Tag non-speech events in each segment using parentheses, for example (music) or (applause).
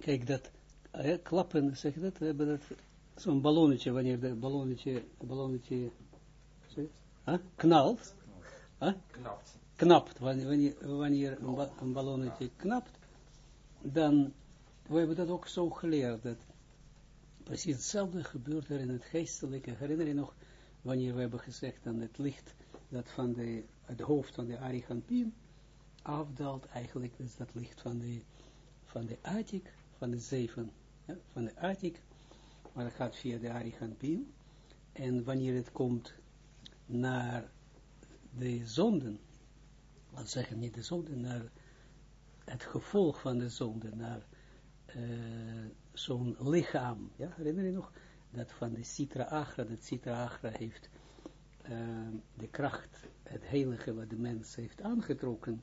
kijk dat, eh, klappen, zeg dat, we hebben dat, zo'n ballonnetje, wanneer de ballonnetje, ballonnetje, zeg, huh? knalt, huh? Knapt. knapt, wanneer, wanneer, een, ba- een ballonnetje knapt, dan, we hebben dat ook zo geleerd, dat precies hetzelfde gebeurt er in het geestelijke. Herinner je nog, wanneer we hebben gezegd dat het licht, dat van de, het hoofd van de Arigampin afdaalt, eigenlijk is dat licht van de, van de Atik, van de zeven, van de Atik, maar dat gaat via de Arigampin, en wanneer het komt naar de zonden, laat zeggen niet de zonde, naar het gevolg van de zonde, naar eh, zo'n lichaam. Ja, herinner je nog? Dat van de Citra Agra, dat Citra Agra heeft eh, de kracht, het heilige wat de mens heeft aangetrokken,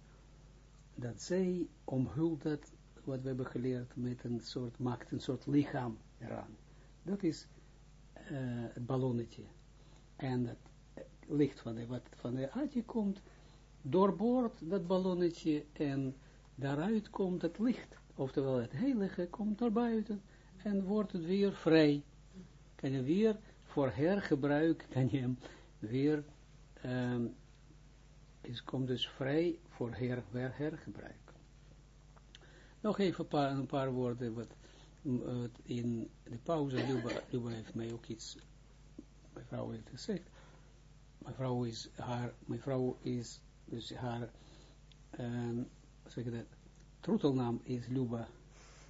dat zij omhult dat, wat we hebben geleerd, met een soort, maakt een soort lichaam eraan. Dat is eh, het ballonnetje. En dat licht van de, wat van de aardje komt, doorboort dat ballonnetje en daaruit komt het licht, oftewel het heilige komt naar buiten en wordt het weer vrij. Kan je weer voor hergebruik, kan je hem weer, ehm is, komt dus vrij voor her, hergebruik. Nog even een paar, een paar woorden, wat eh, in de pauze, Luba, Luba heeft mij ook iets, mijn vrouw heeft gezegd, mijn vrouw is haar, mijn vrouw is, dus haar, um, zeg ik dat, troetelnaam is Luba,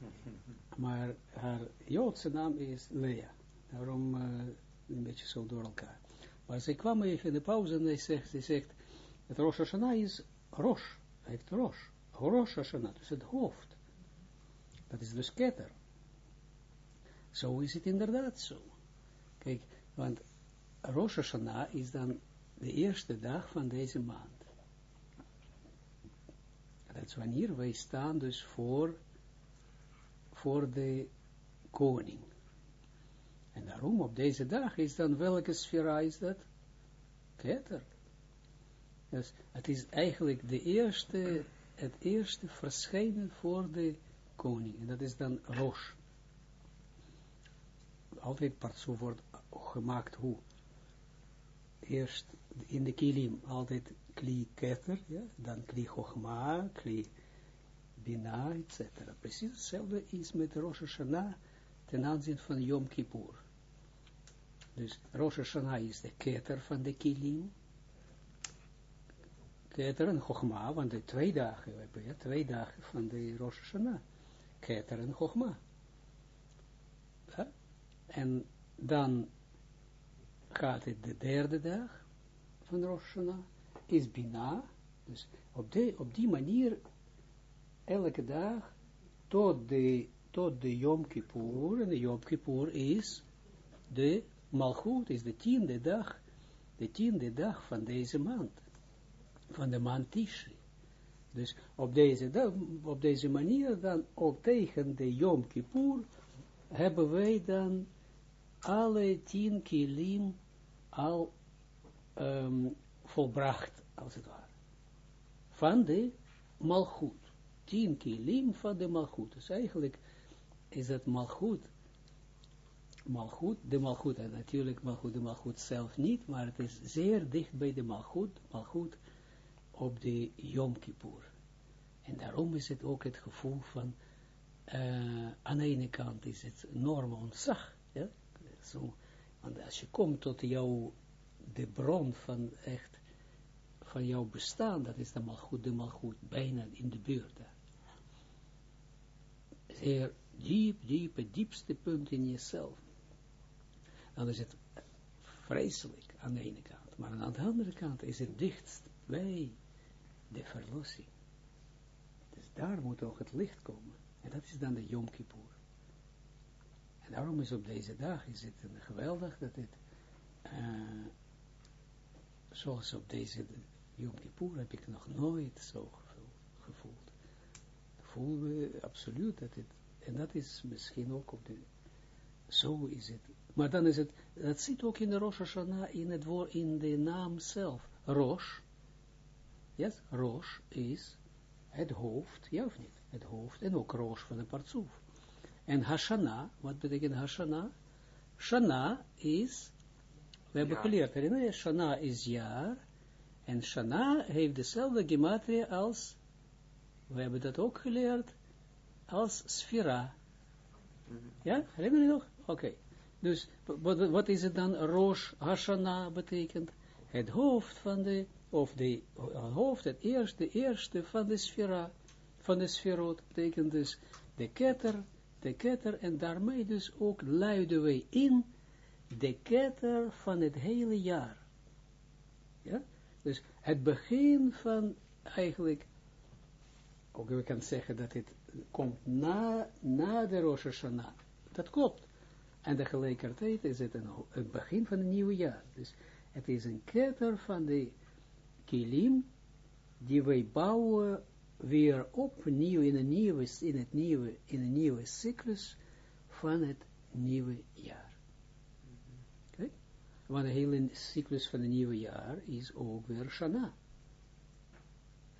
(laughs) maar haar Joodse naam is Lea. Daarom uh, een beetje zo door elkaar. Maar zij kwam even in de pauze en zij zegt, zij zegt het Rosh Hashanah is Rosh, hij heeft Rosh, Rosh Hashanah, dus het hoofd. Dat is dus ketter. Zo is het inderdaad zo. Kijk, want Rosh Hashanah is dan de eerste dag van deze maand. Dat is wanneer wij staan dus voor, voor de koning. En daarom op deze dag is dan welke sfera is dat? Keter. Dus het is eigenlijk de eerste, het eerste verschijnen voor de koning. En dat is dan Rosh. Altijd partsoef wordt gemaakt hoe? Eerst in de kilim altijd kli keter, ja? dan kli chogma, kli bina, etc. Precies hetzelfde is met Rosh Hashanah ten aanzien van Yom Kippur. Dus Rosh Hashanah is de keter van de kilim. Keter en Chogma, want de twee dagen, we hebben ja, twee dagen van de Rosh Hashanah. Keter en? En dan gaat het de derde dag van Rosh Hashanah, is Bina, dus op, op die manier, elke dag, tot de, tot de Yom Kippur, en de Yom Kippur is de Malchut, is de tiende dag, de tiende dag van deze maand, van de maand Tishri. Dus op deze, op deze manier dan, ook tegen de Yom Kippur, hebben wij dan alle tien kilim al um, volbracht, als het ware. Van de malchut. Tien kilim van de malchut. Dus eigenlijk is het malchut, malchut, de malchut, en natuurlijk malchut, de malchut zelf niet, maar het is zeer dicht bij de malchut, malchut op de Yom Kippur. En daarom is het ook het gevoel van, uh, aan de ene kant is het enorme ontzag, ja, zo, want als je komt tot jouw, de bron van echt, van jouw bestaan, dat is de malgoed, de malgoed, bijna in de buurt. Zeer diep, diep, diepste punt in jezelf. Dan is het vreselijk aan de ene kant, maar aan de andere kant is het dichtst bij de verlossing. Dus daar moet ook het licht komen. En dat is dan de Yom Kippur. En daarom is op deze dag is het een geweldig dat het, uh, zoals op deze Yom Kippur heb ik nog nooit zo gevoeld. Voelen we absoluut dat het, en dat is misschien ook op de, zo is het. Maar dan is het, dat zit ook in de Rosh Hashanah, in het woord, in de naam zelf. Rosh, yes, Rosh is het hoofd, ja of niet? Het hoofd en ook Rosh van de partsoef. En Hashana, wat betekent Hashana? Shana is, we hebben geleerd, herinner je, Shana is jaar, en Shana heeft dezelfde gematria als, we hebben dat ook geleerd, als Sfera. Ja, herinner je nog? Oké. Dus, wat, wat is het dan? Rosh Hashana betekent het hoofd van de, of de hoofd, het eerste, eerste van de sfera, van de sferot, betekent dus de ketter, de ketter, en daarmee dus ook luiden wij in de ketter van het hele jaar. Ja? Dus het begin van eigenlijk, ook we kan zeggen dat het komt na, na de Rosh Hashanah. Dat klopt. En tegelijkertijd is het een, het begin van een nieuwe jaar. Dus het is een ketter van de kilim, die wij bouwen weer opnieuw in een nieuwe, in het nieuwe, in een nieuwe cyclus van het nieuwe jaar. Want de hele cyclus van het nieuwe jaar is ook weer Shana.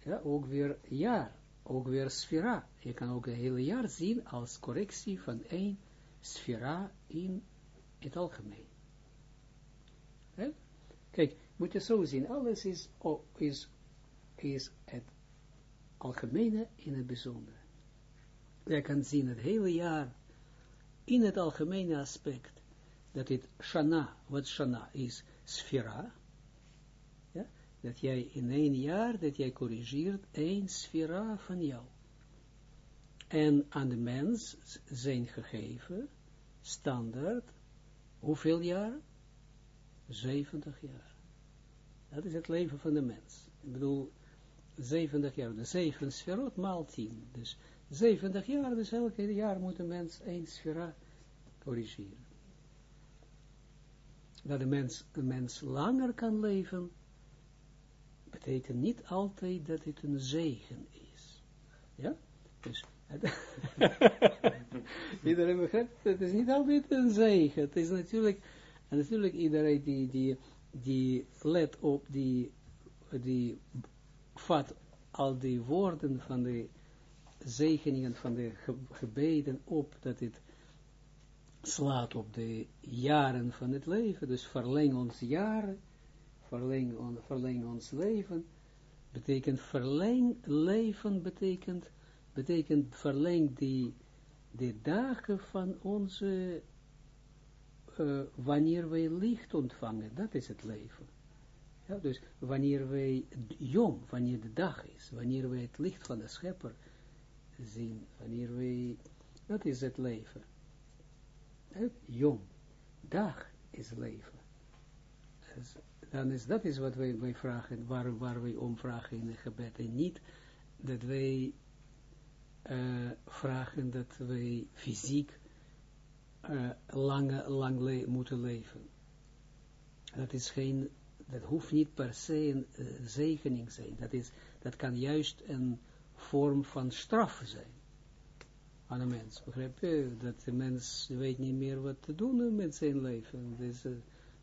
Ja, ook weer jaar, ook weer sfera. Je kan ook het hele jaar zien als correctie van één sfera in het algemeen. Kijk, moet je zo zien, alles is, is, is het algemene in het bijzondere. Je kan zien het hele jaar in het algemene aspect, dat het shana, wat shana is, sfera, ja, dat jij in één jaar, dat jij corrigeert één sfera van jou. En aan de mens zijn gegeven, standaard, hoeveel jaar? 70 jaar. Dat is het leven van de mens. Ik bedoel, 70 jaar, de 7 sferot maal 10. Dus 70 jaar, dus elke jaar moet een mens één sfera corrigeren. Dat de mens, een mens langer kan leven, betekent niet altijd dat het een zegen is. Ja? Dus, (laughs) iedereen begrijpt, het is niet altijd een zegen. Het is natuurlijk, en natuurlijk iedereen die, die die let op, die, die vat al die woorden van de zegeningen van de gebeden op, dat het slaat op de jaren van het leven, dus verleng ons jaren, verleng, on, verleng ons leven, betekent verleng leven, betekent, betekent verleng die, de dagen van onze uh, wanneer wij licht ontvangen, dat is het leven. Ja, dus wanneer wij jong, wanneer de dag is, wanneer wij het licht van de schepper zien, wanneer wij, dat is het leven. jong, dag is leven. Dus, dan is, dat is wat wij, wij vragen, waar, waar wij om vragen in het gebed. En niet dat wij uh, vragen dat wij fysiek uh, lange, lang le moeten leven. Dat is geen, dat hoeft niet per se een uh, zegening zijn. Dat, is, dat kan juist een vorm van straf zijn aan een mens. Begrijp je? Dat de mens weet niet meer wat te doen met zijn leven. Dus uh,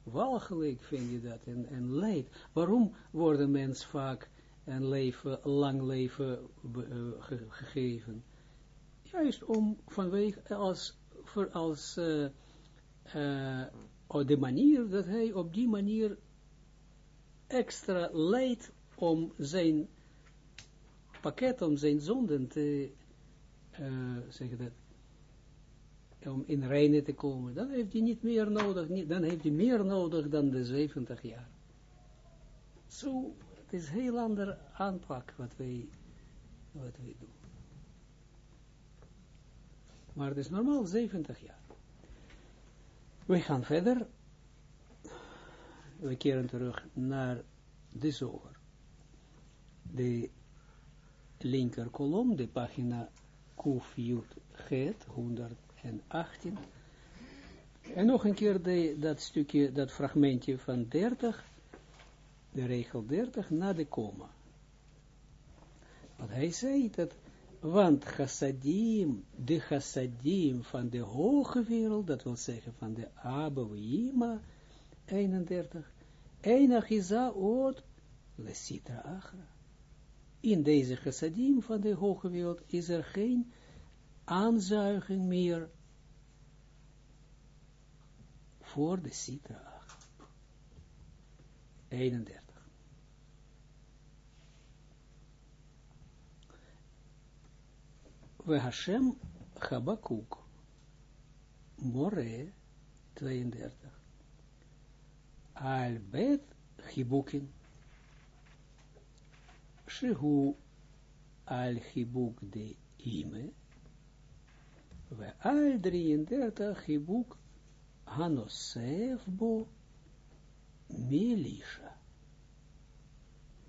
walgelijk vind je dat en, en leid. Waarom wordt een mens vaak een leven, lang leven ge gegeven? Juist om vanwege als als uh, de manier dat hij op die manier extra leidt om zijn pakket, om zijn zonden te uh, zeg dat, om in reine te komen, dan heeft hij niet meer nodig, dan heeft hij meer nodig dan de 70 jaar. Zo, het is een heel ander aanpak wat wij, wat wij doen. Maar het is normaal 70 jaar. We gaan verder. We keren terug naar de zoger. De linker kolom, de pagina Kuf Jut Het, 118. En nog een keer de, dat stukje, dat fragmentje van 30, de regel 30, na de komma. Want hij zei dat want chassadim, de chassadim van de hoge wereld, dat wil zeggen van de Abouima, 31, Einach lesitra achra. In deze chassadim van de hoge wereld is er geen aanzuiging meer voor de Sitra 31. We Hashem Chabakuk, More 32. Al bet Chibukin, Shehu al Chibuk de Ime, we al 33 Chibuk Hanosef bo Melisha.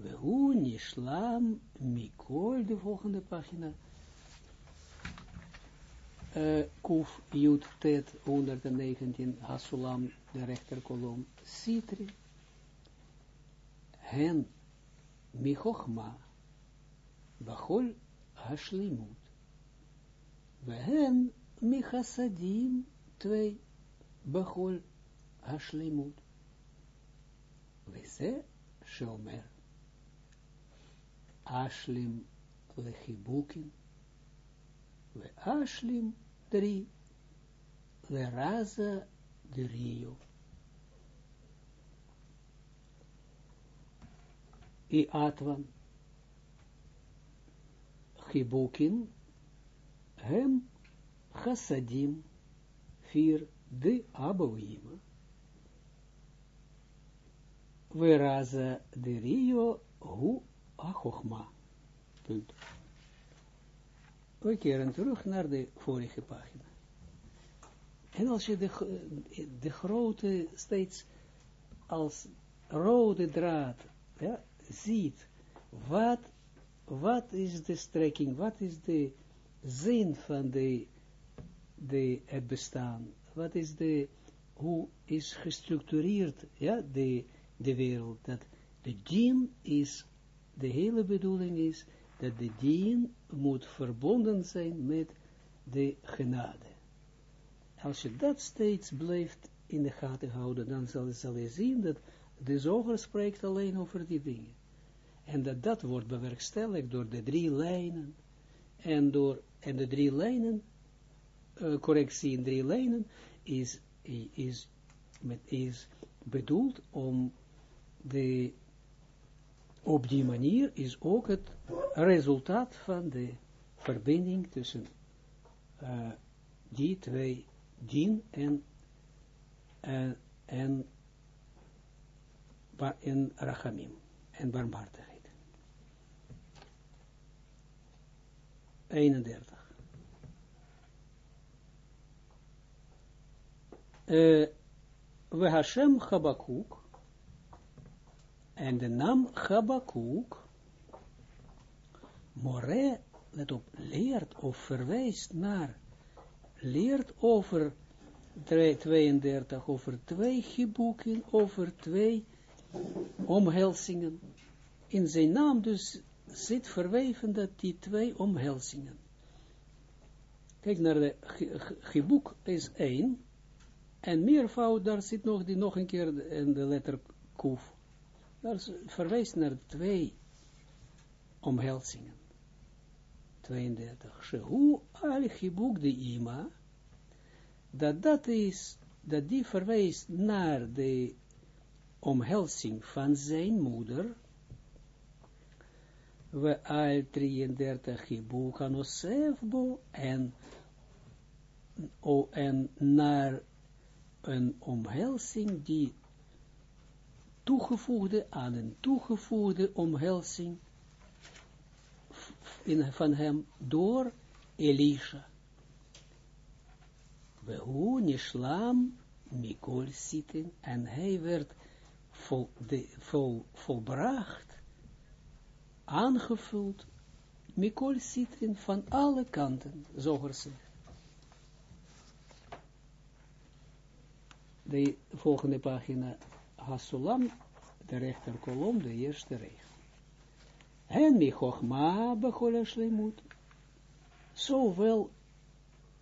We hu nishlam mikol, de volgende pagina. Uh, Kuf Jut Tet 119 Hasulam, de rechterkolom, Sitri. Hen Michochma Bachol Hashlimut. We hen Michasadim twee Bachol Hashlimut. וזה שאומר, אשלים לחיבוקים, ואשלים drie, de raza de rio. I atwan, chibukin, hem chassadim, fir de abouima. We raza de rio hu achochma. Punt. We keren terug naar de vorige pagina. En als je de, de grote steeds als rode draad ja, ziet, wat, wat is de strekking, wat is de zin van de, de, het bestaan, wat is de, hoe is gestructureerd, ja, de, de wereld, dat de dien is, de hele bedoeling is, dat de dien moet verbonden zijn met de genade. Als je dat steeds blijft in de gaten houden, dan zal, zal je zien dat de zoger spreekt alleen over die dingen. En dat dat wordt bewerkstelligd door de drie lijnen, en door, en de drie lijnen, uh, correctie in drie lijnen, is, is, met, is bedoeld om de, op die manier is ook het resultaat van de verbinding tussen uh, die twee, dien en, uh, en, en rachamim, en barmhartigheid. 31. Uh, we Hashem Chabakuk, en de naam Chabakuk, More, let op, leert of verwijst naar, leert over 32, over twee geboeken, over twee omhelzingen. In zijn naam dus zit verweven dat die twee omhelzingen. Kijk naar de geboek is één, en meervoud, daar zit nog, die, nog een keer in de letter kuf. Daar verwijst naar twee omhelzingen. 32. Shehu al chibuk de ima, dat dat is, dat die verwijst naar de omhelzing van zijn moeder, we al 33 chibuk anosefbo, en, en naar een omhelzing die toegevoegde aan een toegevoegde omhelzing in, van hem door Elisha. Hoe nishlam mikol zitten en hij werd vol, vol, volbracht, aangevuld, mikol zitten van alle kanten, zo gezegd. De volgende pagina Hasulam, de rechterkolom, de eerste regel. En mi chogma bechol shlemut, zowel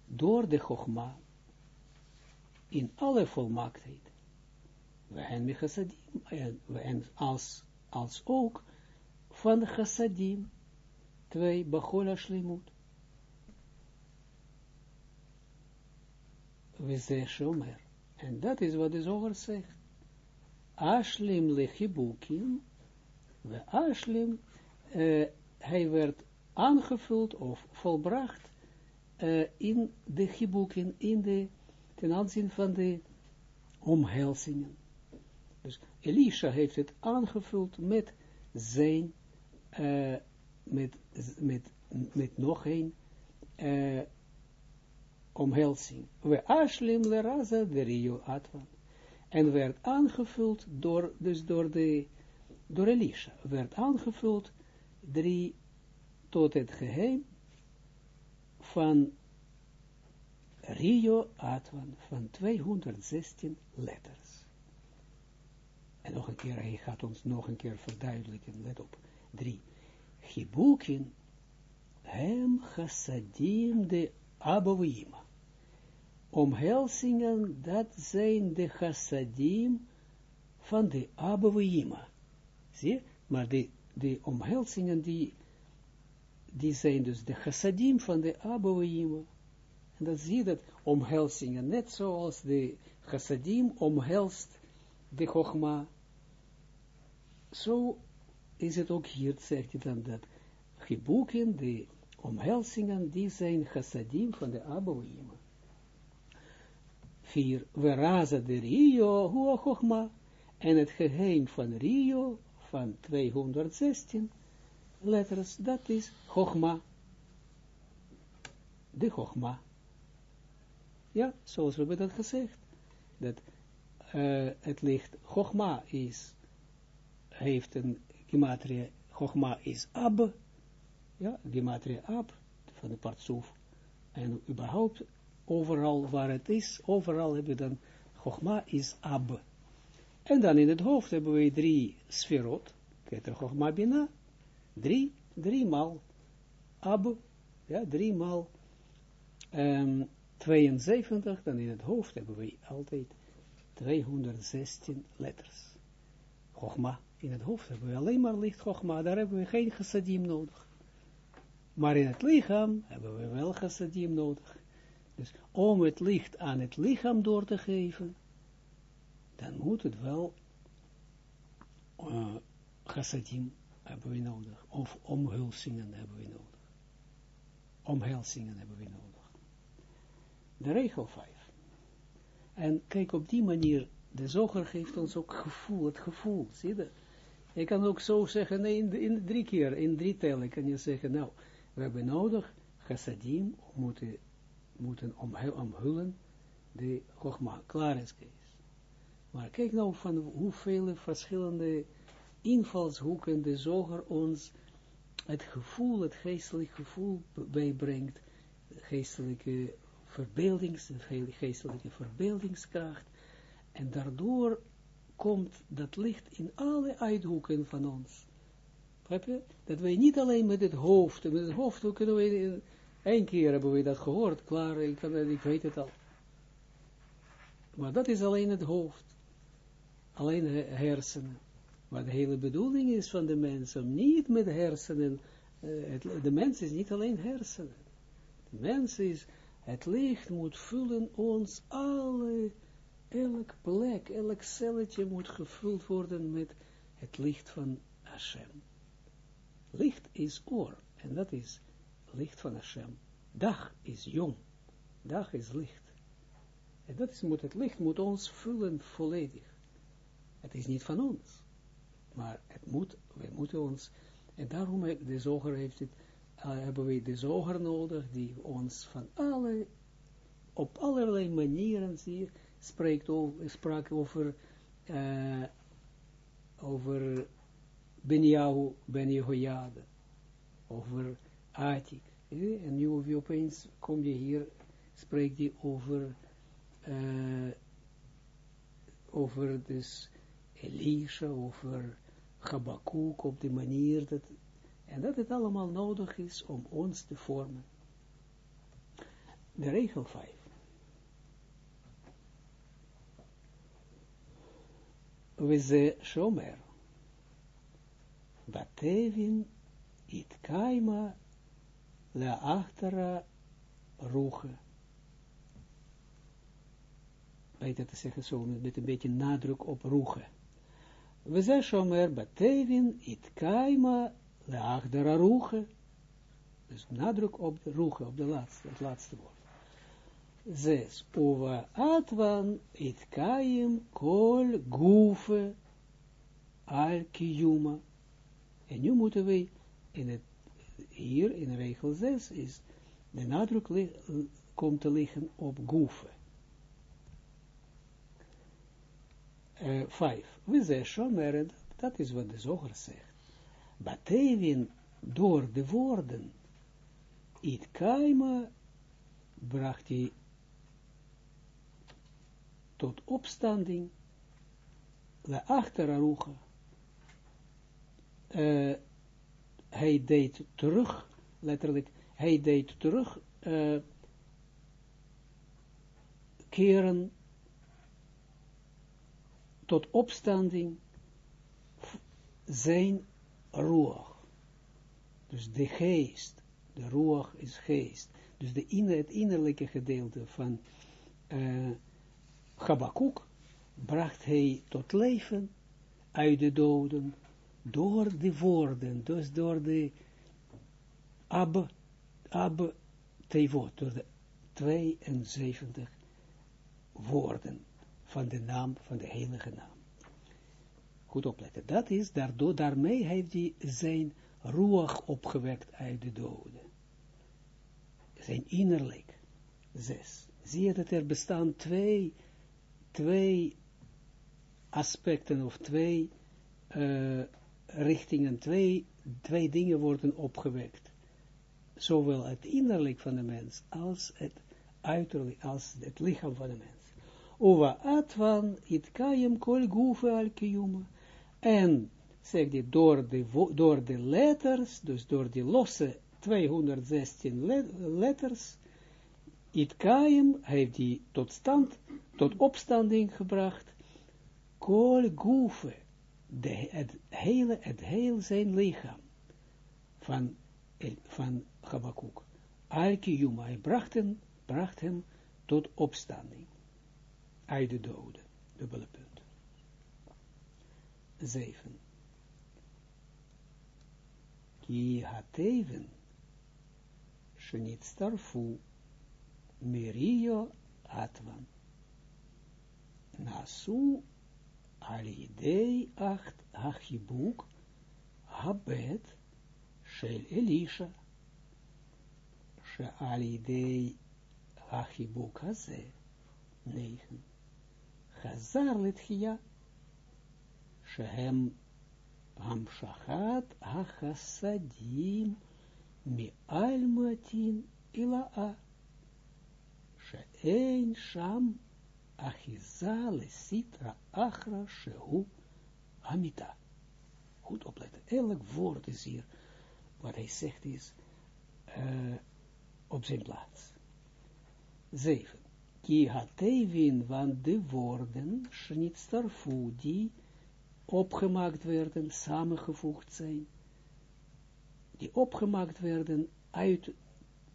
door de chogma, in alle volmaaktheid, en mi chassadim, en als, als ook van chassadim, twee bechol shlemut. we ze shomer. En dat is wat de zoger zegt. Ashlim lechibukim, we ashlim, uh, hij werd aangevuld of volbracht uh, in de chibukin, in de, ten aanzien van de omhelzingen. Dus Elisha heeft het aangevuld met zijn, uh, met, met, met nog een uh, omhelzing. We ashlim le raza de rio. En werd aangevuld door, dus door de, door Elisha, werd aangevuld drie tot het geheim van Rio Atwan van 216 letters. En nog een keer, hij gaat ons nog een keer verduidelijken, let op, drie. Hibukin, hem chassadim de abovima. Omhelzingen, dat zijn de chassadim van de abovima. Zie, maar de, de omhelzingen die die zijn dus de chassadim van de Abouima. En dat zie je dat omhelzingen, net zoals de chassadim omhelst de chogma. Zo is het ook hier, zegt hij dan dat, geboeken, de omhelzingen, die zijn chassadim van de Abouima. Vier, we razen de Rio, hoe chogma, en het geheim van Rio, van 216, letters, dat is Chogma. De Chogma. Ja, zoals we hebben dat gezegd. Dat uh, het licht Chogma is, heeft een gematria, Chogma is Ab, ja, gematria Ab, van de partsoef. En überhaupt, overal waar het is, overal hebben we dan Chogma is Ab. En dan in het hoofd hebben we drie sferot, Keter Chogma Bina, Drie, drie maal Ab, ja, drie maal um, 72, dan in het hoofd hebben we altijd 216 letters. Chogma, in het hoofd hebben we alleen maar licht Chogma, daar hebben we geen chassadim nodig. Maar in het lichaam hebben we wel chassadim nodig. Dus om het licht aan het lichaam door te geven, dan moet het wel uh, chassadim hebben we nodig. Of omhulsingen hebben we nodig. Omhelzingen hebben we nodig. De regel 5. En kijk, op die manier, de zoger geeft ons ook gevoel, het gevoel, zie je Je kan ook zo zeggen, nee, in, in drie keer, in drie tellen kan je zeggen, nou, we hebben nodig, chassadim, moeten, moeten omhullen, de klaar is. Maar kijk nou van hoeveel verschillende invalshoeken de zoger ons het gevoel, het geestelijk gevoel bijbrengt, geestelijke verbeeldings, geestelijke verbeeldingskracht, en daardoor komt dat licht in alle uithoeken van ons. Dat wij niet alleen met het hoofd, met het hoofd kunnen we, één keer hebben we dat gehoord, klaar, ik, ik weet het al. Maar dat is alleen het hoofd, alleen hersenen. Maar de hele bedoeling is van de mens om niet met hersenen, het, de mens is niet alleen hersenen. De mens is, het licht moet vullen ons alle, elk plek, elk celletje moet gevuld worden met het licht van Hashem. Licht is oor, en dat is licht van Hashem. Dag is jong, dag is licht. En dat is, moet, het licht moet ons vullen volledig. Het is niet van ons. Maar het moet, we moeten ons, en daarom de zoger heeft het, uh, hebben we de zoger nodig, die ons van alle, op allerlei manieren, zie spreekt over, sprak over, uh, over Ben over Atik. En nu opeens kom je hier, spreekt hij over, uh, over dus Elisha, over Habakkuk op die manier dat, en dat het allemaal nodig is om ons te vormen. De regel 5. We ze shomer. Batevin it kaima la achtera ruche. beter te zeggen zo, met een beetje nadruk op roegen. We zijn shomer batevin it kaima leagdera roegen. Dus nadruk op de roegen, op de laatste, het laatste woord. Zes. Uva atvan it kaim kol gufe al kiyuma. En nu moeten we in het, hier in regel 6 is de nadruk komt te liggen op gufe. Uh, vijf. We zeggen shomer, dat is wat de zoger zegt. Batevin door de woorden, it kaima, bracht hij tot opstanding, de achterarucha, uh, hij deed terug, letterlijk, hij deed terug, uh, keren tot opstanding zijn roer. Dus de geest, de roer is geest. Dus de inner, het innerlijke gedeelte van uh, Habakkuk bracht hij tot leven uit de doden door de woorden, dus door de ab, ab door de 72 woorden van de naam, van de heilige naam. Goed opletten. Dat is, daardoor, daarmee heeft hij zijn roeg opgewekt uit de doden. Zijn innerlijk. Zes. Zie je dat er bestaan twee, twee aspecten of twee uh, richtingen, twee, twee dingen worden opgewekt. Zowel het innerlijk van de mens als het uiterlijk, als het lichaam van de mens. Ova atvan it kayem kol gufe al. En, zeg die, door de, door de letters, dus door die losse 216 letters, it kayem heeft die tot stand, tot opstanding gebracht, kol gufe, de, het hele, het heel zijn lichaam van, van Habakkuk. hij bracht hem, bracht hem tot opstanding uit de doden. Dubbele punt. 7. Ki hateven starfu merio atvan nasu alidei acht achibuk habet shel Elisha. She'alidei achibuk haze 9 Chazar litchia, shehem hamshachat hachasadim mi almatin ila'a, she'ein achizale sitra achra shehu amita. Goed opletten. Elk woord is hier, wat hij zegt is, uh, op zijn plaats. 7. Ki hatevin, want de woorden, schnitzarfu, die opgemaakt werden, samengevoegd zijn, die opgemaakt werden uit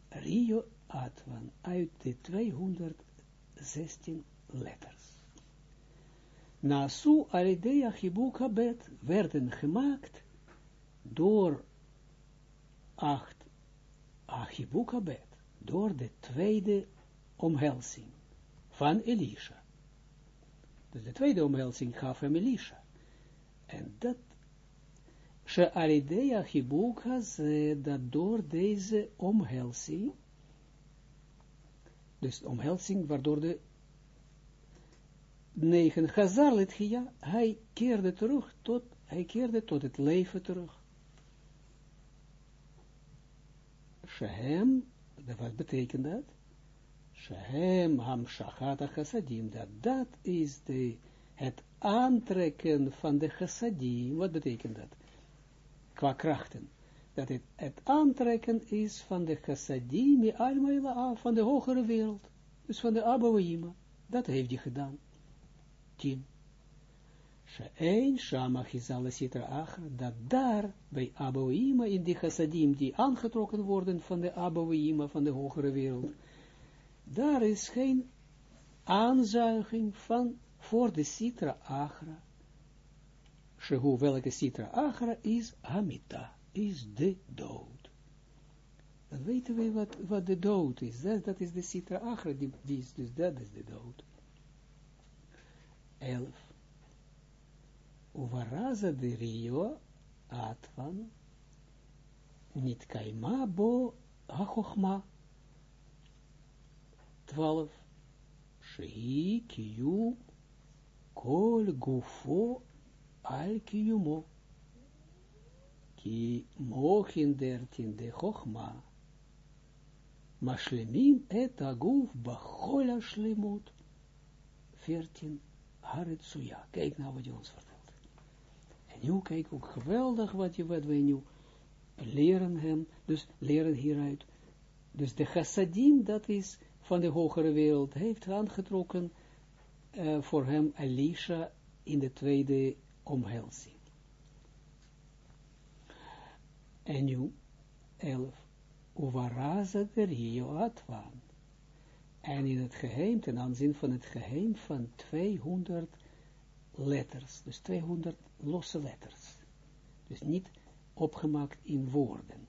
Rio Atwan, uit de 216 letters. Nasu alidea hibuk habet werden gemaakt door acht achibuk habet, door de tweede omhelzing van Elisha. Dus de tweede omhelzing gaf hem Elisha. En dat, She'aridea Hibuk dat door deze omhelzing, dus omhelzing waardoor de negen Chazar hij keerde terug tot, hij keerde tot het leven terug. Shehem, wat betekent dat? Shehem Hamshachat Chassadim, dat dat is de, het aantrekken van de Chassadim. Wat betekent dat? Qua krachten. Dat het, het aantrekken is van de Chassadim, van de hogere wereld. Dus van de Abouima. Dat heeft hij gedaan. Tien. Sheein Sitra Achra, dat daar bij Abouima in die Chassadim, die aangetrokken worden van de Abouima, van de hogere wereld, daar is geen aanzuiging van, voor de Sitra Agra. Shehu, welke Sitra Agra is Hamita, is de dood. Dan weten we wat, wat de dood is. Dat, is de Sitra die, die is, dus dat is de dood. 11. Uvaraza de Rio Atvan niet kaima bo ha 12. Shei kiyu kol gufo al. Ki mochin dertin de chochma. Mashlemim et aguf bachol shlemut. 14. Haretsuya. Kijk nou wat je ons vertelt. En nu kijk ook geweldig wat, je, wat wij nu leren hem, dus leren hieruit. Dus de chassadim, dat is van de hogere wereld, heeft aangetrokken uh, voor hem Elisha in de tweede omhelzing. En nu, 11. Uvaraza de Rio Atwan. En in het geheim, ten aanzien van het geheim van 200 letters, dus 200 losse letters. Dus niet opgemaakt in woorden.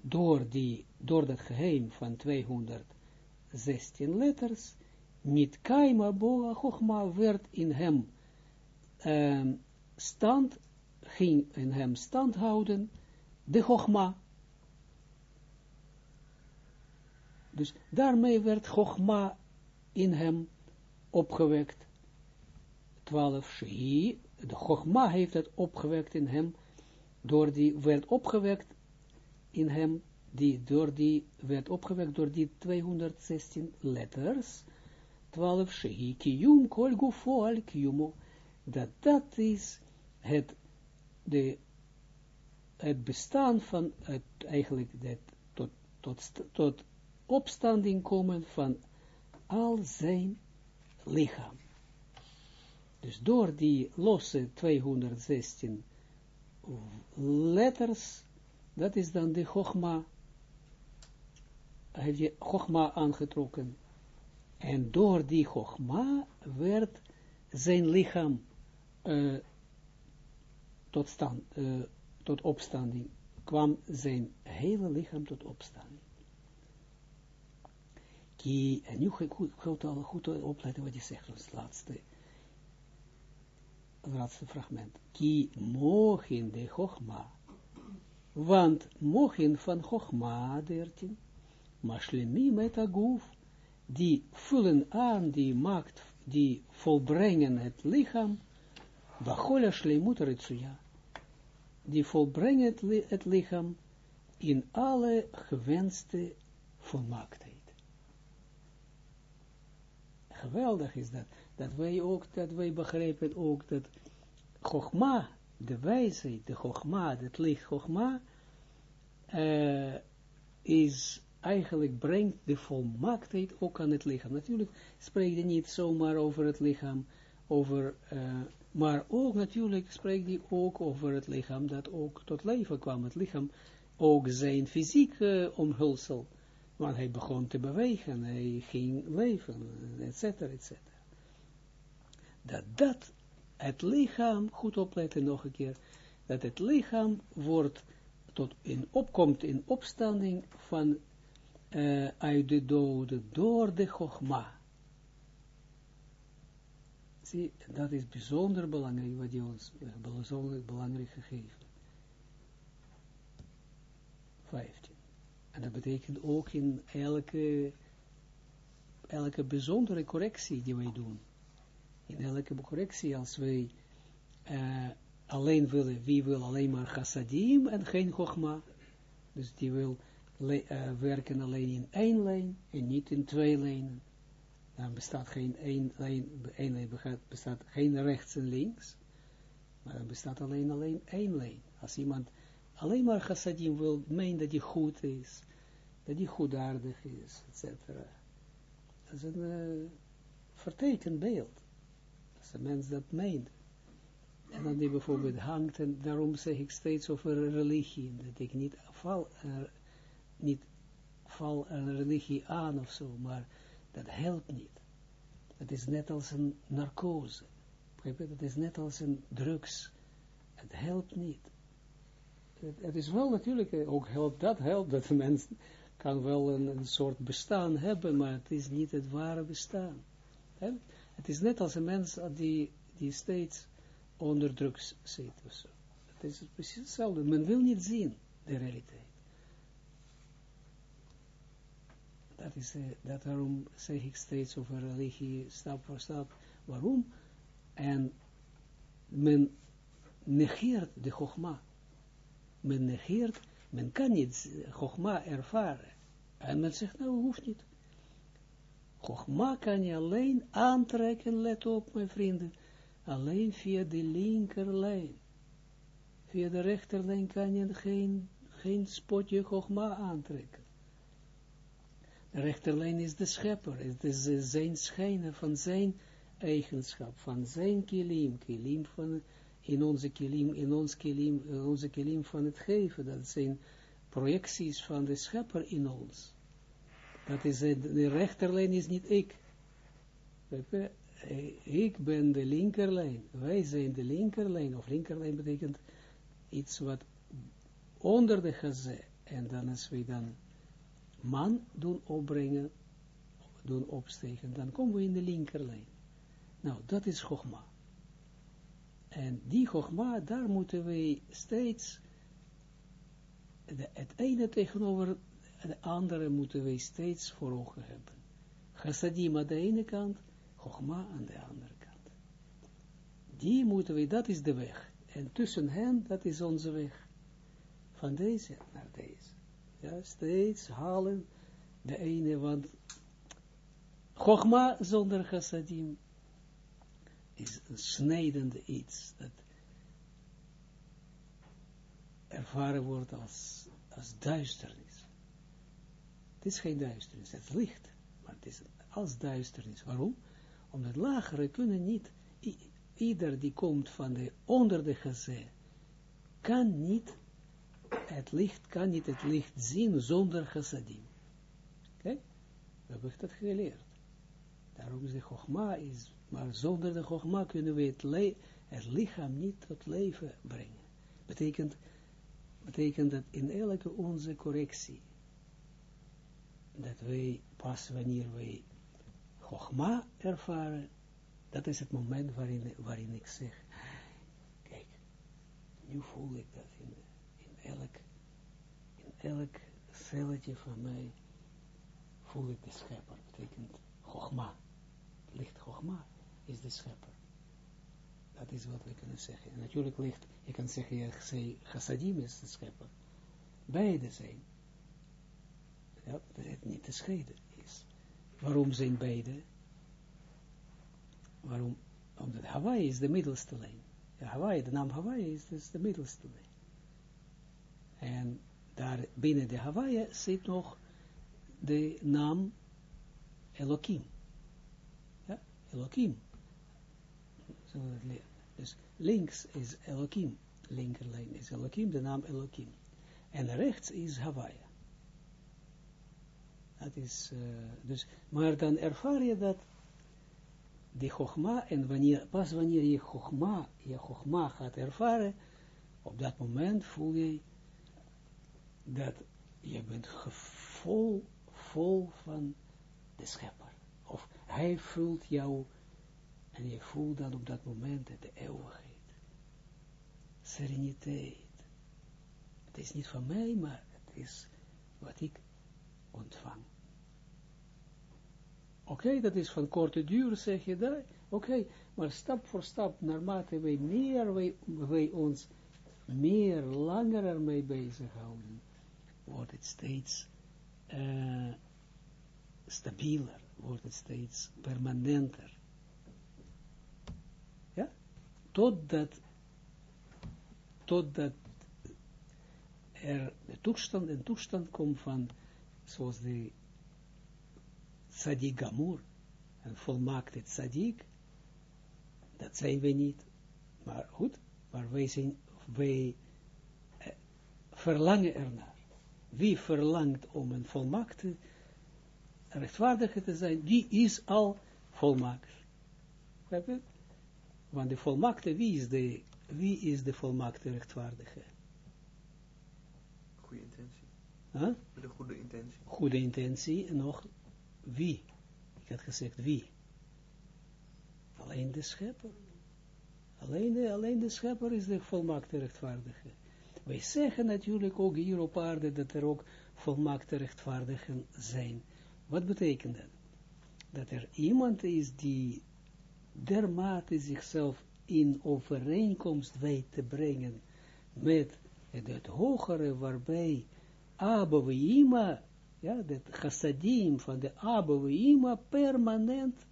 Door, die, door dat geheim van 216 letters, niet kaima boa werd in hem um, stand, ging in hem stand houden, de chogma. Dus daarmee werd chogma in hem opgewekt. 12 Shei, de Chogma heeft het opgewekt in hem, door die, werd opgewekt in hem, die, door die, werd opgewekt door die 216 letters, 12 Shehi Kiyum Kol Gufo Al Kiyumo, dat dat is het, de, het bestaan van, het, eigenlijk, dat, tot, tot, tot opstanding komen van al zijn lichaam. Dus door die losse 216 letters, dat is dan de Chogma, heeft je Chogma aangetrokken. En door die Chogma werd zijn lichaam uh, tot, stand, uh, tot opstanding, kwam zijn hele lichaam tot opstanding. Ki, en nu goed, goed, goed opletten wat je zegt, als laatste laatste fragment. Ki mochin de chogma. Want mochin van chogma, 13, mashlemi met aguf, die vullen aan, die maakt, die volbrengen het lichaam, bachola shleimut ritsuya, die volbrengen het, li het lichaam in alle gewenste volmaaktheid. Geweldig is dat dat wij ook, dat wij begrijpen ook dat Chogma, de wijsheid, de Chogma, het licht Chogma, uh, is eigenlijk brengt de volmaaktheid ook aan het lichaam. Natuurlijk spreekt hij niet zomaar over het lichaam, over, uh, maar ook natuurlijk spreekt hij ook over het lichaam dat ook tot leven kwam. Het lichaam, ook zijn fysieke omhulsel, want hij begon te bewegen, hij ging leven, et cetera, et cetera dat dat, het lichaam, goed opletten nog een keer, dat het lichaam wordt tot in opkomt in opstanding van uh, uit de doden door de Chogma. Zie, dat is bijzonder belangrijk, wat je ons bijzonder belangrijk gegeven. 15. En dat betekent ook in elke, elke bijzondere correctie die wij doen. In elke correctie, als wij uh, alleen willen, wie wil alleen maar chassadim en geen chogma, dus die wil uh, werken alleen in één lijn en niet in twee lijnen, dan bestaat geen één lijn, één lijn bestaat geen rechts en links, maar dan bestaat alleen, alleen één lijn. Als iemand alleen maar chassadim wil, meent dat hij goed is, dat hij goedaardig is, etc. Dat is een uh, vertekend beeld als een mens dat meent. En dan die bijvoorbeeld hangt, en daarom zeg ik steeds over religie, dat ik niet val, uh, niet val een religie aan of zo, maar dat helpt niet. Het is net als een narcose. Het is net als een drugs. Het helpt niet. Het, is wel natuurlijk, eh, ook helpt, dat helpt, dat de mens kan wel een, een, soort bestaan hebben, maar het is niet het ware bestaan. Het is net als een mens die, die steeds onder drugs zit. Zo. Het is precies hetzelfde. Men wil niet zien de realiteit. Dat is, uh, dat daarom zeg ik steeds over religie, stap voor stap. Waarom? En men negeert de chogma. Men negeert, men kan niet chogma ervaren. En men zegt, nou, hoeft niet. Chogma kan je alleen aantrekken, let op, mijn vrienden, alleen via de linkerlijn. Via de rechterlijn kan je geen, geen spotje Chogma aantrekken. De rechterlijn is de schepper, het is zijn schijnen van zijn eigenschap, van zijn kilim, kilim van, in onze kilim, in ons kilim, onze kilim van het geven, dat zijn projecties van de schepper in ons. Dat is, de rechterlijn is niet ik. Ik ben de linkerlijn, wij zijn de linkerlijn, of linkerlijn betekent iets wat onder de geze, en dan als we dan man doen opbrengen, doen opstegen, dan komen we in de linkerlijn. Nou, dat is Chogma. En die Chogma, daar moeten we steeds, de, het ene tegenover het andere moeten we steeds voor ogen hebben. Chassadim aan de ene kant, Chogma aan de andere kant. Die moeten we, dat is de weg. En tussen hen, dat is onze weg. Van deze naar deze. Ja, steeds halen de ene, want Chogma zonder chassadim is een snijdende iets dat ervaren wordt als, als duisternis. Het is geen duisternis, het is licht, maar het is als duisternis. Waarom? Omdat lagere kunnen niet, ieder die komt van de onder de geze, kan niet het licht, kan niet het licht zien zonder chassadim. Oké? We hebben dat geleerd. Daarom is de chogma is maar zonder de Chogma kunnen we het, lichaam niet tot leven brengen. Betekent, betekent dat in elke onze correctie, dat wij pas wanneer wij Chogma ervaren, dat is het moment waarin, waarin ik zeg, kijk, nu voel ik dat in, in elk, in elk celletje van mij, voel ik de schepper, betekent Chogma, licht Chogma is de schepper. Dat is wat we kunnen zeggen. En natuurlijk ligt, je kan zeggen, ja, chassadim is de schepper. Beide zijn. Ja, dat het niet te scheiden is. Waarom zijn beide? Waarom? Omdat Hawaii is de middelste lijn. Ja, Hawaii, de naam Hawaii is dus de middelste lijn. En daar binnen de Hawaii zit nog de naam Elohim. Ja, Elohim Dus links is Elohim, linkerlijn is Elohim, de naam Elohim. En rechts is Hawaii. Dat is, uh, dus, maar dan ervaar je dat die Chogma, en wanneer, pas wanneer je Chogma, je Chogma gaat ervaren, op dat moment voel je dat je bent vol, vol van de schepper. Of hij vult jou en je voelt dan op dat moment de eeuwigheid. Sereniteit. Het is niet van mij, maar het is wat ik ontvang. Oké, dat is van korte duur, zeg je daar. Oké, maar stap voor stap, naarmate wij meer, wij, wij ons meer langer ermee bezighouden, wordt het steeds uh, stabieler, wordt het steeds permanenter totdat, totdat er de toestand, een toestand komt van, zoals de tzadik gamur, een volmaakte tzadik, dat zijn we niet, maar goed, maar wij zijn, wij eh, verlangen ernaar. Wie verlangt om een volmaakte rechtvaardige te zijn, die is al volmaakt. Want de volmaakte, wie is de, wie is de volmaakte rechtvaardige? Goede intentie. Huh? Met een goede intentie. Goede intentie en nog wie? Ik had gezegd wie? Alleen de schepper. Alleen de, alleen de schepper is de volmaakte rechtvaardige. Wij zeggen natuurlijk ook hier op aarde dat er ook volmaakte rechtvaardigen zijn. Wat betekent dat? Dat er iemand is die dermate zichzelf in overeenkomst weet te brengen met het, hogere waarbij Abouima, ja, het chassadim van de Abouima permanent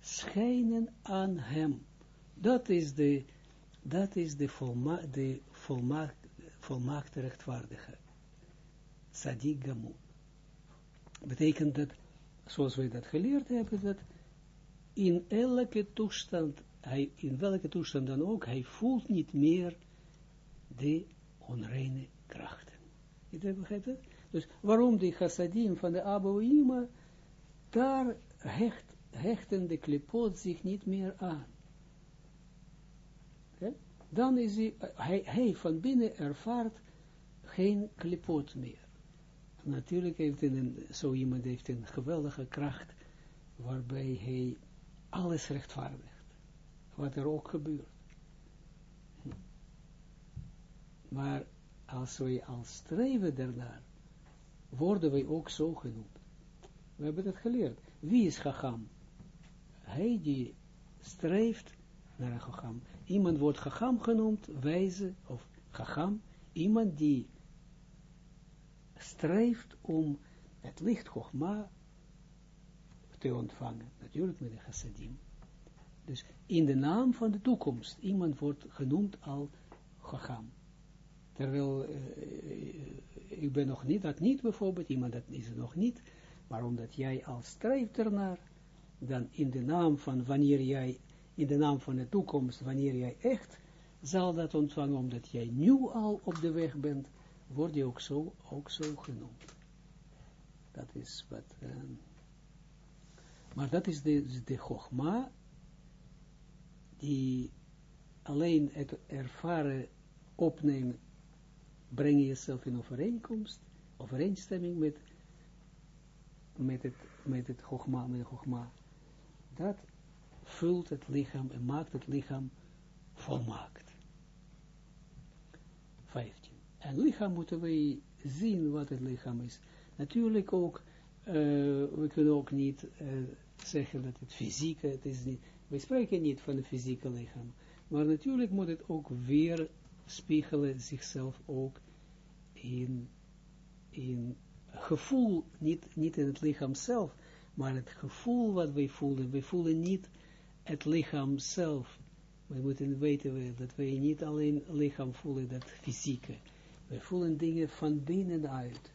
schijnen aan hem. Dat is de, dat is de, volma, de volmaak, volmaakte rechtvaardige. Gamun. Betekent dat, zoals wij dat geleerd hebben, dat in elke toestand, hij, in welke toestand dan ook, hij voelt niet meer de onreine krachten. Je begrijpt het? Dus waarom die chassadim van de Aboïma, daar hecht, hechten de klipot zich niet meer aan. Dan is hij, hij, hij van binnen ervaart geen klipot meer. Natuurlijk heeft een, zo iemand heeft een geweldige kracht, waarbij hij alles rechtvaardigt, wat er ook gebeurt. Maar als wij al streven daarnaar, worden wij ook zo genoemd. We hebben dat geleerd. Wie is Chacham? Hij die streeft naar een. Iemand wordt Chacham genoemd, wijze of Chacham. Iemand die streeft om het licht Chogma te ontvangen. Natuurlijk met de chassadim. Dus in de naam van de toekomst. Iemand wordt genoemd al Chacham. Terwijl uh, ik ben nog niet, dat niet bijvoorbeeld, iemand dat is nog niet, maar omdat jij al strijft ernaar, dan in de naam van wanneer jij, in de naam van de toekomst, wanneer jij echt zal dat ontvangen, omdat jij nu al op de weg bent, word je ook zo, ook zo genoemd. Dat is wat, uh, maar dat is de, de chogma, die alleen het ervaren opnemen breng jezelf in overeenkomst, overeenstemming met, met het, met het chogma, met de chogma. Dat vult het lichaam en maakt het lichaam volmaakt. 15. En lichaam moeten wij zien wat het lichaam is. Natuurlijk ook, uh, we kunnen ook niet uh, zeggen dat het fysieke, het is niet, we spreken niet van het fysieke lichaam, maar natuurlijk moet het ook weer spiegelen zichzelf ook in, in gevoel, niet, niet in het lichaam zelf, maar het gevoel wat wij voelen. Wij voelen niet het lichaam zelf. We moeten weten dat wij niet alleen lichaam voelen, dat fysieke. We voelen dingen van binnenuit.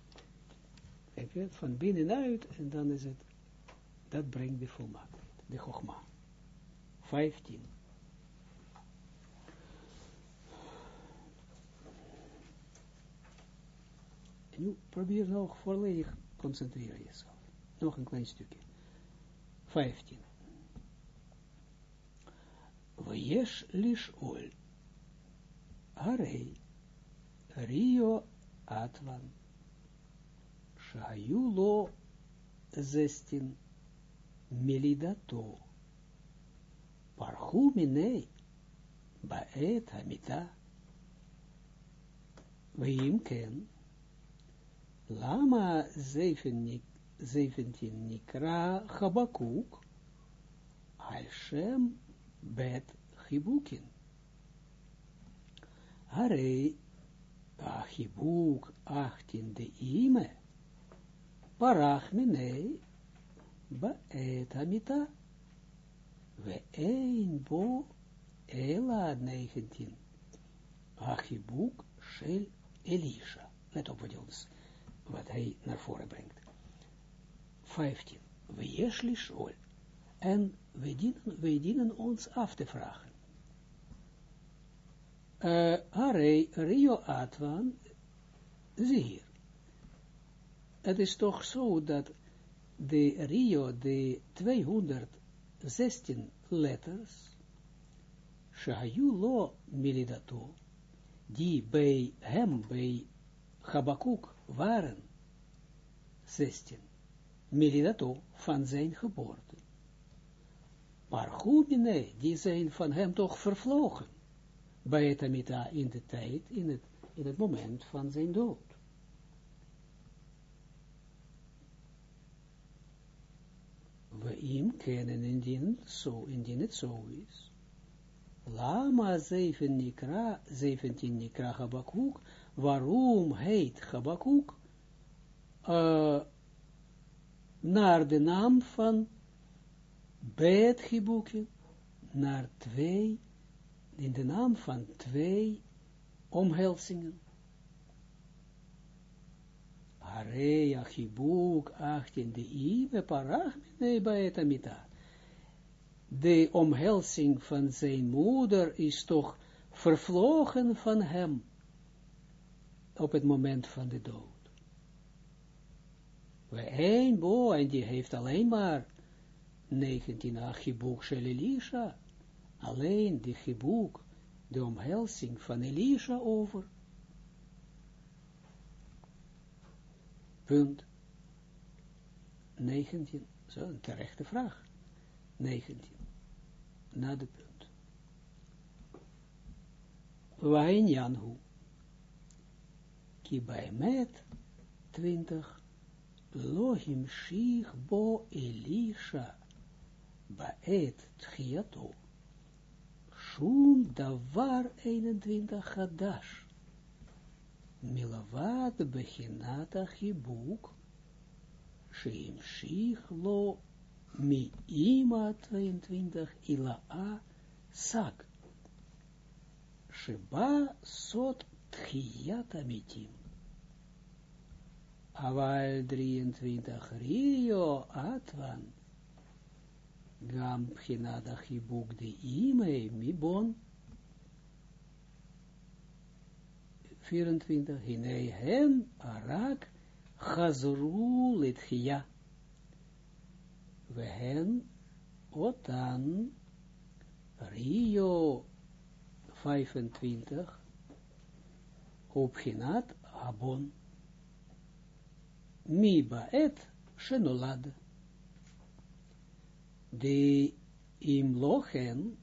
Van binnenuit en dan is het, dat brengt de volmaaktheid, de chogma. 15. En nu probeer nog volledig concentreren jezelf. Nog een klein stukje. 15. Weyesh lishol. Harei. Rio Atlan. Shayu lo zestin. Melidato. Parhu minei. Baet hamita. Weim ken. Lama 17 Nikra Habakuk Al Bet Chibukin Harei Achibuk 18 de Ime Parach Minei Baet Amita Ve Bo Ela 19 Achibuk Shel Elisha Let op wat jongens wat hij naar voren brengt. 15. We jesli shol. En we dienen, we dienen ons af te vragen. Uh, Rio Atwan, zie hier. Het is toch zo dat de Rio, de 216 letters, Shahayu lo milidato, die bij hem, bij Habakuk waren, 16, milidato, van zijn geboorte. Maar Gumine, die zijn van hem toch vervlogen, bij het Amita in de tijd, in het, in het moment van zijn dood. Hem kennen indien, zo, indien het zo is. Lama 7 nikra, 17 nikra Habakuk, waarom heet Habakuk uh, naar de naam van Bet Hibukin, naar twee, in de naam van twee omhelzingen. Areya Hibuk 18 de Ibe Parach Amita. De omhelzing van zijn moeder is toch vervlogen van hem op het moment van de dood. We een bo, en die heeft alleen maar 19 Achibuk shel Elisha, alleen die Chibuk, de omhelzing van Elisha over. Punt 19. Zo, een terechte vraag. 19. Na de punt. Wain Janhu. Ki bij met 20. Lohim shich bo Elisha. Baet tchiato. Shum davar 21 Hadash. Milavad bechinata chibuk, sheimshich lo mi ima 22 ila sak, sheba sot. Aval 23 rio atvan, gam bchinata chibuk de ime mi bon, 24, hinei hen arak chazru litchia. We hen otan Rio 25 opginat abon. Mi baet shenolad. De im lochen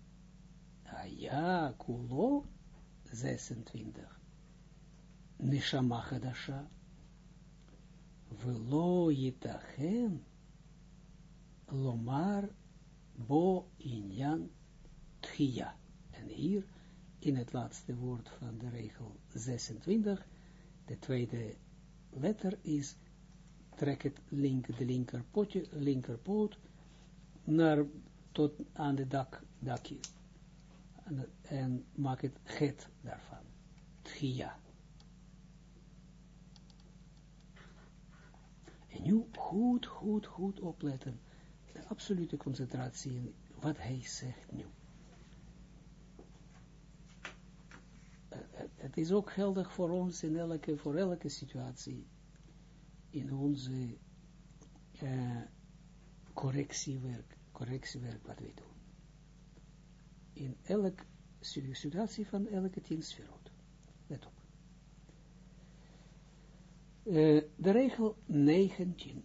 aya kulo 26 neshama chadasha, velo yitachen, lomar bo inyan tchia. En hier, in het laatste woord van de regel 26, de tweede letter is, trek het link, de linker potje, linkerpoot, naar, tot aan de dak, dakje. En, en maak het get daarvan. Tchia. En nu goed, goed, goed opletten. De absolute concentratie in wat hij zegt nu. Het is ook geldig voor ons in elke, voor elke situatie in onze uh, correctiewerk, correctiewerk wat wij doen. In elke situatie van elke tien. Let op. Uh, de regel 19.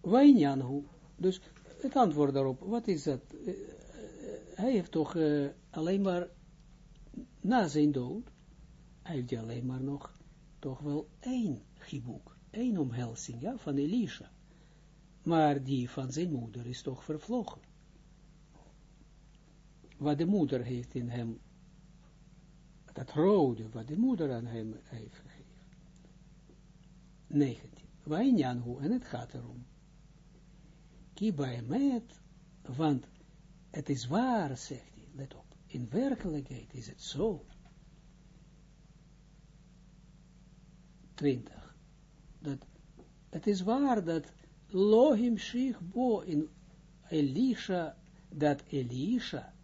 Wijnjanhu, dus het antwoord daarop, wat is dat? Uh, hij heeft toch alleen maar na zijn dood, hij heeft alleen maar nog toch wel één giboek, één omhelzing, ja, van Elisha. Maar die van zijn moeder is toch vervlogen. Wat de moeder heeft in hem, dat rode, wat de moeder aan hem heeft 19. Wijnjanhu, en het gaat erom. met, want het is waar, zegt hij, let op, in werkelijkheid is het zo. 20. Dat het is waar dat Lohim Shich Bo in Elisha, dat Elisha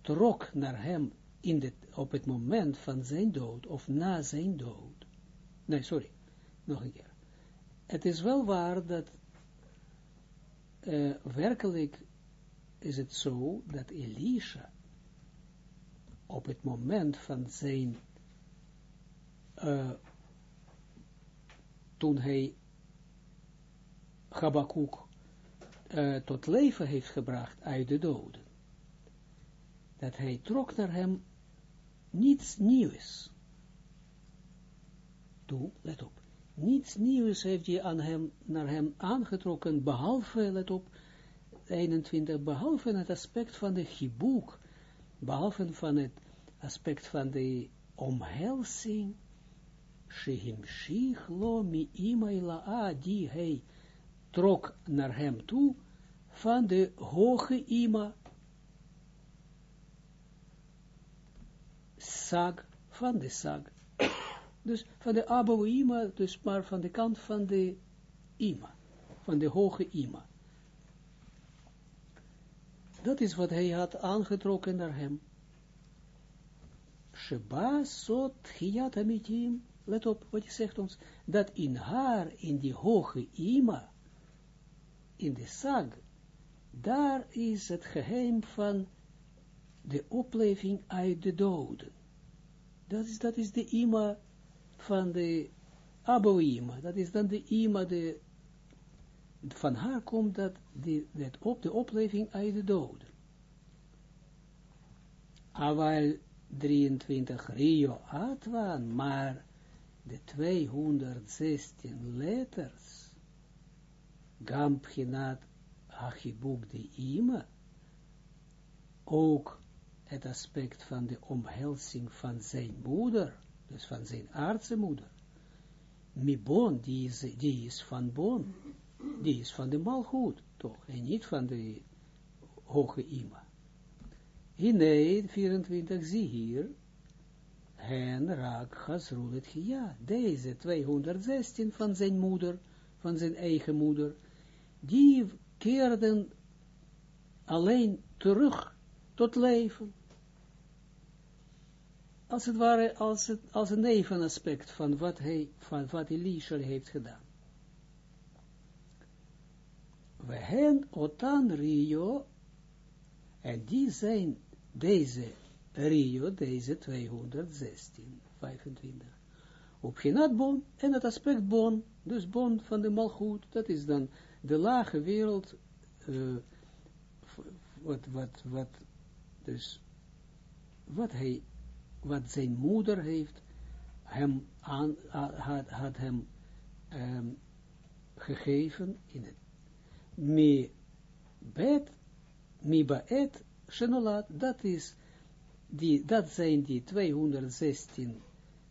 trok naar hem in het, op het moment van zijn dood, of na zijn dood. Nee, sorry nog een keer. het is wel waar dat uh, werkelijk is het zo dat Elisha op het moment van zijn uh, toen hij Habakkuk uh, tot leven heeft gebracht uit de doden, dat hij trok naar hem niets nieuws. Toe, let op, niets nieuws heeft hij aan hem, naar hem aangetrokken, behalve, let op, 21, behalve het aspect van de gibuk, behalve van het aspect van de omhelzing, shihimshich lo mi ima die hij trok naar hem toe, van de hoge ima, sag, van de sag. Dus van de abo ima, dus maar van de kant van de ima, van de hoge ima. Dat is wat hij had aangetrokken naar hem. Sheba sot hiyat amitim. Let op wat hij zegt ons. Dat in haar, in die hoge ima, in de sag, daar is het geheim van de opleving uit de doden. Dat is, dat is de ima van de Aboima. Dat is dan de ima, de, van haar komt dat, dat op de opleving uit de doden. Awal 23 Rio Atwan, maar de 216 letters, Gampchinat Achibuk de Ima, ook het aspect van de omhelzing van zijn moeder, dus van zijn aardse moeder. Mibon, die is, die is van Bon, die is van de malgoed, toch, en niet van de hoge Ima. Hine, 24, zie hier, hen raak Hasrulet ja, deze 216 van zijn moeder, van zijn eigen moeder, die keerden alleen terug tot leven. Als het ware, als, het, als een nevenaspect van wat hij, van wat Elisha heeft gedaan. We hen otan Rio, en die zijn deze Rio, deze 216, 25. Op Genat Bon, en het aspect Bon, dus Bon van de Malchut, dat is dan de lage wereld, uh, wat, wat, wat, dus, wat hij, wat zijn moeder heeft, hem aan, had, had hem um, gegeven in het mi bet, mi baet, shenolat, dat is, die, dat zijn die 216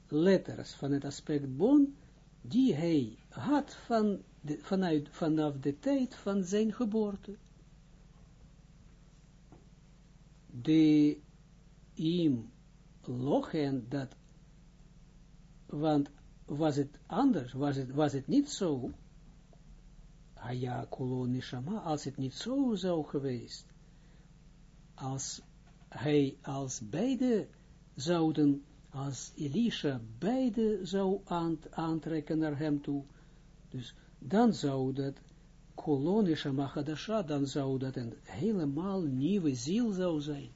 letters van het aspect bon, die hij had van de, vanuit, vanaf de tijd van zijn geboorte. De im lochen dat, want was het anders, was het, was het niet zo, Aya kolonishama, als het niet zo zou geweest, als hij, als beide zouden, als Elisha beide zou aantrekken naar hem toe, dus dan zou dat kolonische Machadasha, dan zou dat een helemaal nieuwe ziel zou zijn.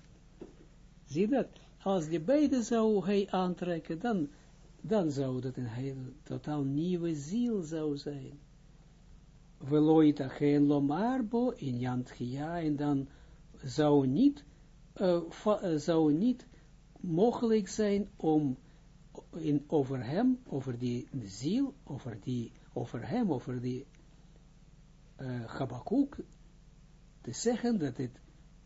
Zie dat? Als die beide zou hij aantrekken, dan, dan zou dat een heel, totaal nieuwe ziel zou zijn. Veloita geen lomarbo in Jantgia, en dan zou niet, uh, zou niet mogelijk zijn om in, over hem, over die ziel, over die over hem, over die uh, Habakkuk, te zeggen dat het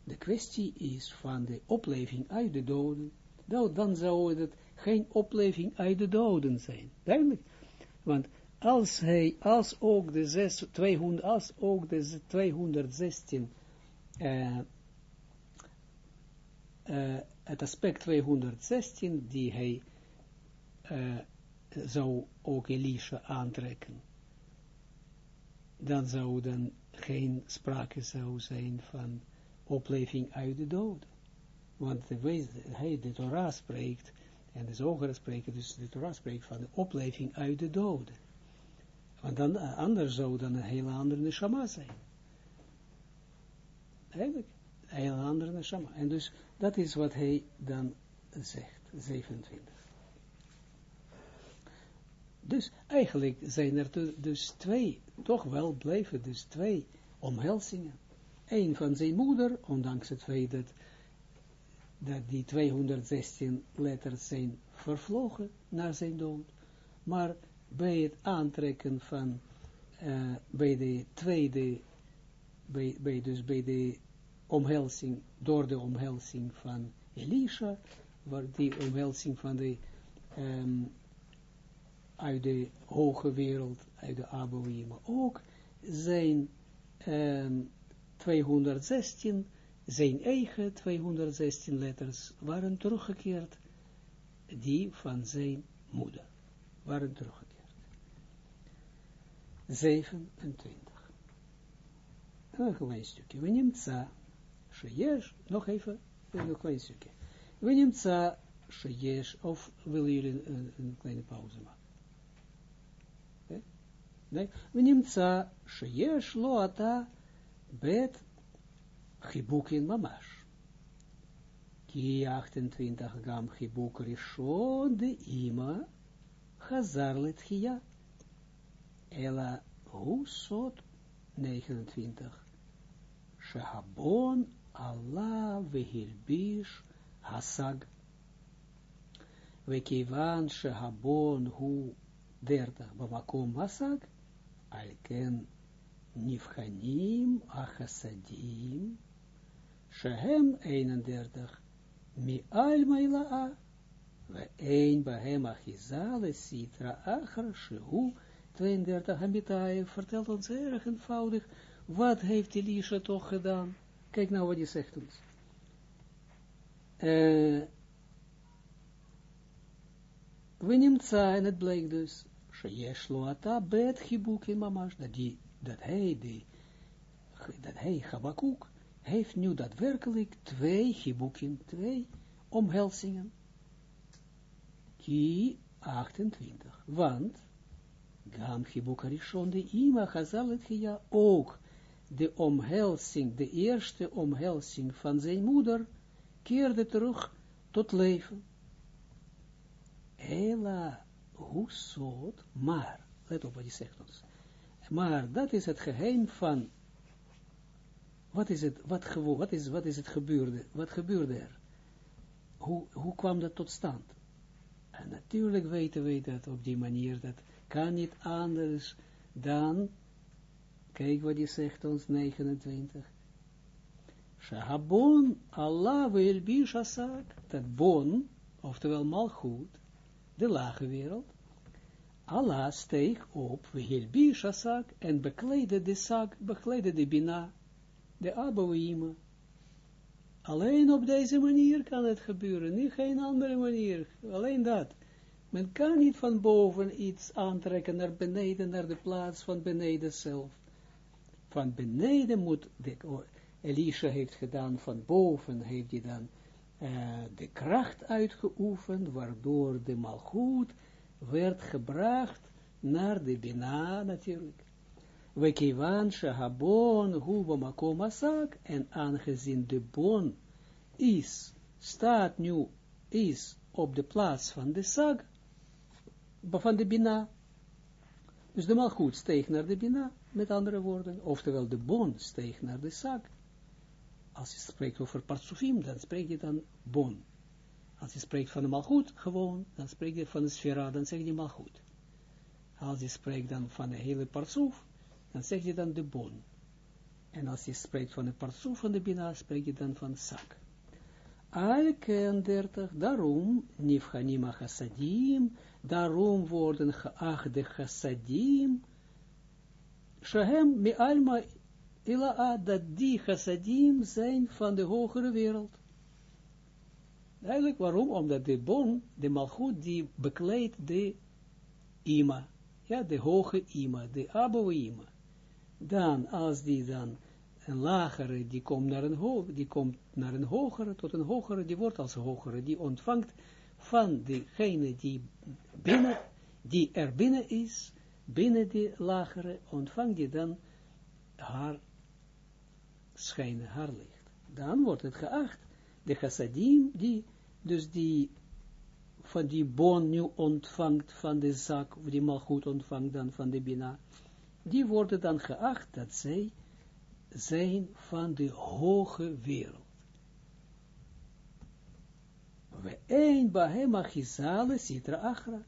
de kwestie is van de opleving uit de doden, dan, dan zou het geen opleving uit de doden zijn. Duidelijk. Want als hij, als ook de, zes, 200, als ook de 216, uh, uh, het aspect 216, die hij uh, zou ook Elisha aantrekken, dan zou dan geen sprake zou zijn van opleving uit de dood. Want de hij de Torah spreekt, en de Zoger spreken, dus de Torah spreekt van de opleving uit de dood. Want dan, uh, anders zou dan een hele andere neshama zijn. Eigenlijk, een hele andere neshama. En dus, dat is wat hij dan zegt, 27. Dus eigenlijk zijn er dus twee, toch wel blijven dus twee omhelzingen. Eén van zijn moeder, ondanks het feit dat, die 216 letters zijn vervlogen naar zijn dood. Maar bij het aantrekken van, uh, bij de tweede, bij, bij, dus bij de omhelzing, door de omhelzing van Elisha, waar die omhelzing van de, um, uit de hoge wereld, uit de Abouima, ook zijn um, 216, zijn eigen 216 letters waren teruggekeerd, die van zijn moeder waren teruggekeerd. 27. Een klein stukje. We nemen za, sheyesh, nog even, een klein stukje. We nemen za, sheyesh, of willen jullie een, kleine pauze maken? Nee, we nemen za, sheyesh, lo ata, bet, chibukin mamash. Ki 28 gam chibuk rishon de ima, chazar letchia. Ela Husot 29. Shehabon Allah vehilbish hasag. Wekivan shehabon hu 30 bamakom hasag. Alken nifchanim achasadim. Shehem 31. Mi alma ila'a. We een bahem achizale sitra achar shehu 32 Hamitai vertelt ons erg eenvoudig, wat heeft Elisha toch gedaan? Kijk nou wat hij zegt ons. Uh, we neemt en het blijkt dus, bet dat, die, dat hij, dat hij, Habakuk, heeft nu daadwerkelijk twee chibukin, twee omhelzingen. Ki 28, want Gam Hibukarishon de Ima Hazalet ook de omhelzing, de eerste omhelzing van zijn moeder, keerde terug tot leven. Ela Husot, maar, let op wat hij zegt ons, maar dat is het geheim van, wat is het, wat, wat, is, wat is het gebeurde, wat gebeurde er? Hoe, hoe kwam dat tot stand? En natuurlijk weten we dat op die manier, dat kan niet anders dan, kijk wat hij zegt ons, 29. Shahabon, Allah wil bishasak, dat bon, oftewel malchut, de lage wereld, Allah steeg op, wil bishasak, en bekleedde de sak, bekleedde de bina, de abouima. Alleen op deze manier kan het gebeuren, niet geen andere manier, alleen dat. Men kan niet van boven iets aantrekken naar beneden, naar de plaats van beneden zelf. Van beneden moet, de, Elisha heeft gedaan, van boven heeft hij dan de kracht uitgeoefend, waardoor de malgoed werd gebracht naar de Bina natuurlijk. We kiwan shahabon huwa makom asak, en aangezien de bon is, staat nu, is op de plaats van de sag, van de Bina. Dus de malgoed steeg naar de Bina, met andere woorden. Oftewel de bon steeg naar de zak. Als je spreekt over parsufim, dan spreek je dan bon. Als je spreekt van de malgoed, gewoon, dan spreek je van de sfera, dan zeg je malgoed. Als je spreekt dan van de hele parsuf, dan zeg je dan de bon. En als je spreekt van de parsuf van de Bina, spreek je dan van zak. Al 30, daarom, nifhanima chassadim, daarom worden geacht de chassadim, shehem mi alma ila'a, dat die chassadim zijn van de hogere wereld. Eigenlijk waarom? Omdat de bon, de malchut, die bekleedt de ima, ja, de hoge ima, de abo ima. Dan, als die dan een lagere, die komt naar een hoog, die komt naar een hogere, tot een hogere, die wordt als hogere, die ontvangt van degene die binnen, die er binnen is, binnen die lagere, ontvangt die dan haar schijnen, haar licht. Dan wordt het geacht, de chassadim, die, dus die van die bon nu ontvangt van de zak, die malgoed ontvangt dan van de bina, die worden dan geacht dat zij zijn van de hoge wereld. We een bahem achizale sitra achra.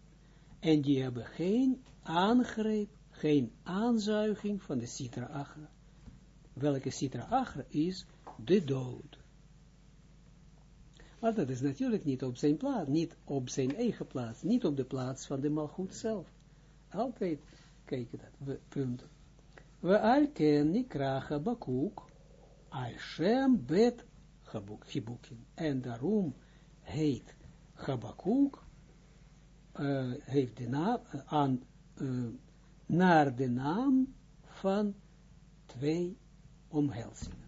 En die hebben geen aangreep, geen aanzuiging van de sitra achra. Welke sitra achra is de dood. Maar dat is natuurlijk niet op zijn plaats, niet op zijn eigen plaats, niet op de plaats van de malgoed zelf. Altijd kijken dat. We alken nikra Habakuk, al shem bet Habukin. En daarom heet Habakuk, uh, heeft de naam, uh, aan, uh, naar de naam van twee omhelzingen.